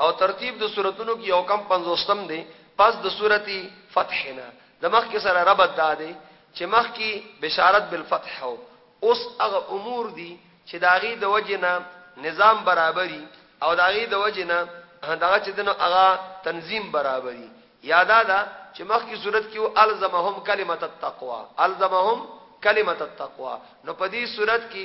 او ترتیب د سورتونو کې یو کم پنځوستم دی پس د سورتی فتح نه د مخ کې سره ربط دا دی چې مخ کې بشارت بالفتح او اوس هغه امور دي چې داغي د وجنه نظام برابرۍ او داغي د وجنه دغه چې دنو هغه تنظیم برابرۍ یادا دا چې مخ کې صورت کې الزمهم کلمت التقوا الزمهم کلمت التقوا نو په دې صورت کې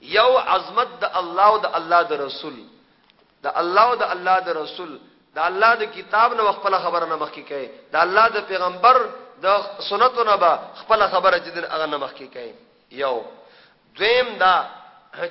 یو عظمت د الله او د الله د رسول د الله او د الله د رسول د الله د کتاب نه خپل خبره نه مخکې کوي د الله د پیغمبر د سنتو نه به خپل خبره چې دل هغه نه مخکې کوي یو دویم دا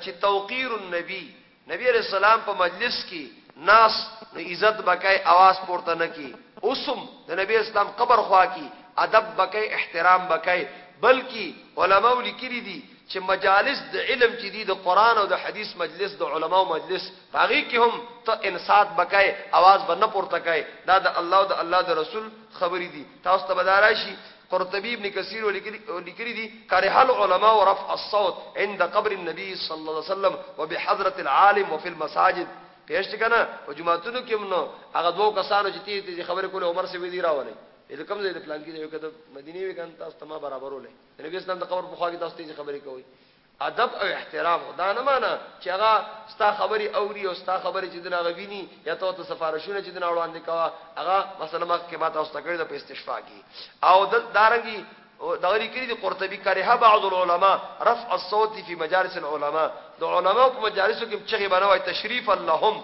چې توقیر النبی نبی علیہ السلام په مجلس کې ناس نو عزت بکای आवाज پورته نکی اوسم د نبی اسلام قبر خوا کی ادب بکای احترام بکای بلکې علما لیکلي دي چې مجالس د علم چې دي د قران او د حدیث مجلس د علما او مجلس باغی کې هم ته انصات بکای आवाज باندې پورته کای دا د الله او د الله د رسول خبرې دي تاسو ته بدارای شي قرطبي ابن کثير وليکلي دي، کرح العلماء رفع الصوت عند قبر النبي صلی الله علیه وسلم وبحضرة العالم وفي المساجد پېښ دي کنه په جوماتونو کې هم نو هغه دوو کسانو چې تېزې تېزې خبرې کولې عمر صاحب دي راولئ چې د کوم ځای د پلانکي ځای وي که د مدینې وي کنه تاسو ته ما برابرولې د نبي اسلام د قبر په خوا کې تاسو تېزې خبرې کوئ ادب او احترام خو دا نه معنی چې هغه ستا خبرې اوري او ستا خبرې چې دنه هغه ویني یا ته ورته سفارشونه چې دنه وړاندې کوه هغه مسله مخکې ما تاسو ته کړې ده په استشفاء کې او دل دارنګي دغه لیکلي دي قرطبي کرها بعض العلماء رفع الصوت في مجالس العلماء د علماء په مجالسو کې چې غیبانه وای تشریفا لهم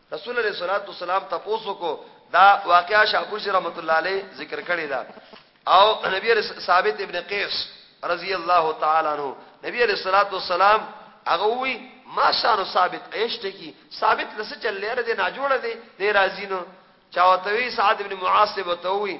رسول الله صلی الله علیه وسلم تاسو کو دا واقعا شابوش رحمت الله علیه ذکر کړی دا او نبی رسول ثابت ابن قیس رضی الله تعالی عنہ نبی علیہ الصلوۃ والسلام هغه وی ما شان ثابت ایشته کی ثابت لسه چل لره دی نه جوړه دی دی راځینو چاوتوی سعد ابن معاص وتوی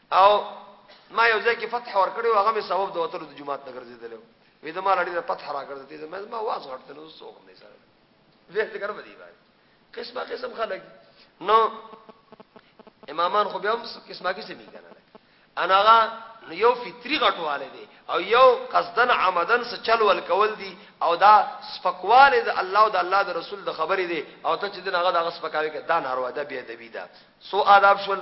او ما یو ځای کې فتح ورکړی و هغه مې سبب د وتلو د جماعت نه ګرځېدلی و وې د ما لړی د فتح را ګرځېدې زما زما واز غټته نو څوک نه سره زه ذکر بدی باندې قسمه قسم خلک نو امامان خو بیا هم قسمه قسم یې کنه انا غا یو فطری غټواله دی او یو قصدن عمدن څه چل ول کول دی او دا سپکواله د الله او د الله د رسول د خبرې دی او ته چې دغه دغه سپکاوي کې دا ناروا ده بیا دی دا سو آداب شول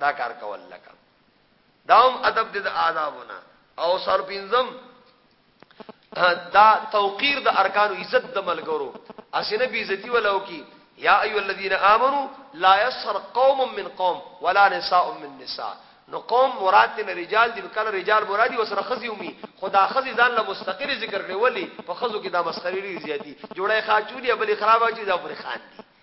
دا کار کول لکه داوم ادب د آدابونه او سر پینزم دا توقیر د ارکان عزت د ملګرو اسنه بی عزتی ولو کی یا ایو الذین آمنو لا یسر قوم من قوم ولا نساء من نساء نو قوم مراد نه رجال دي کله رجال مرادي وسره خزي ومي خدا خزي ځان له مستقل ذکر کړي ولی په خزو کې دا مسخري لري زیاتی جوړه خاچولي بلې خرابه چې دا پر خان دي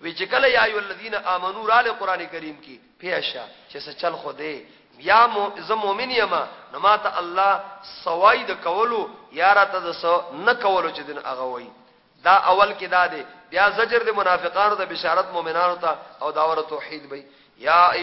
وی چې کله یا ایو الذین آمنو را له قران کریم کې پیښه چې څه چل خو دی بیا مو زه مؤمن یم نو ماته الله سوای د کولو یا راته د سو نه کولو چې دین هغه وای دا اول کې دا دی بیا زجر د منافقانو د بشارت مؤمنانو ته او داور توحید به یا